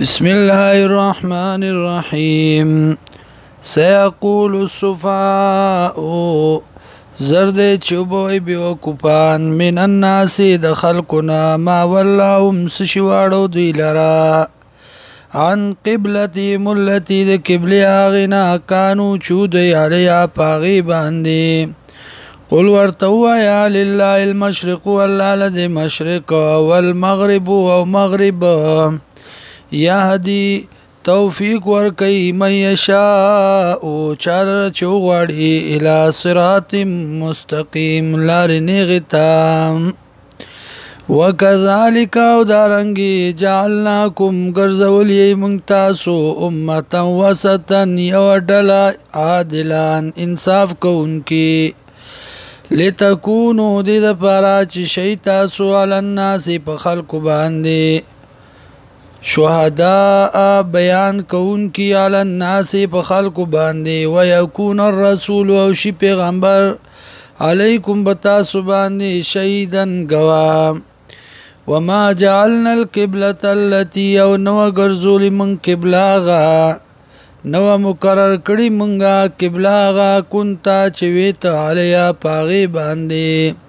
بسم الله الرحمن الرحیم سيقول السفهاء زرد چوبوي بيو کوپان من الناس د خلقنا ما ولاهم سشواړو دی لرا عن قبلتي ملتي د قبلي اغنا كانوا چودي عليا پاغي باندي قل ورتوا يا لله المشرق والله لدي مشرق والمغرب ومغرب, ومغرب یهدی توفیق ور کوي مې شاء او چر چوغړی الی صراط مستقیم لار نغتا وکذالک او دارنګي جعلناکم غرزولی مونږ تاسو امه وسطن یو ډلا عادلان انصاف کوونکی لتكونوا د پارا چې شي تاسو علن ناس په خلق باندې شهداء بیان کون کی علی الناس په خلق باندې و یکون الرسول او شی پیغمبر علیکم بتا سبحانه شهیدن گوا وما جعلنا القبلة التي او نو غرزول من قبلاغا نو مقرر کړي مونږه قبلاغا كنت چويت علیا پاغي باندې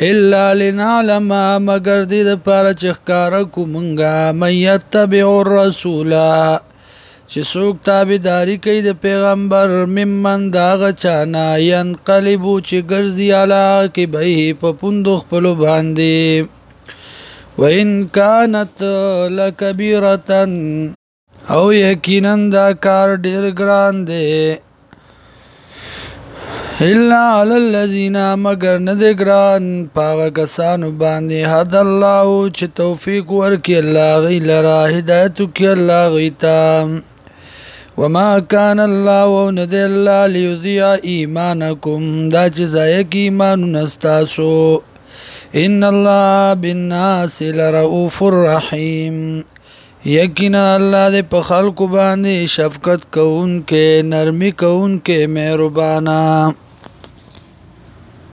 الا لنعلم مگر دې د پاره چې ښکارا کو مونږه مې تبع الرسول چې څوک تابعداري کوي د پیغمبر ممن داغه چانا ينقلب چې ګرځي اعلی کې به په پوند خپل باندې وان كانت لكبيره او یقینا دا کار ډیر ګران دی الا على الذين مگر ندگران پاغا کسانو باندې هد الله چې توفیق ورکړي الله غي لرا هدایت کوي الله غي تا وما كان الله ند الله ليضيع ايمانكم دا چې ځای کې ایمان نستاسو ان الله بالناس لرؤوف الرحيم یقینا الله دې په خلکو باندې شفقت کوونکې نرمي کوونکې مهربانه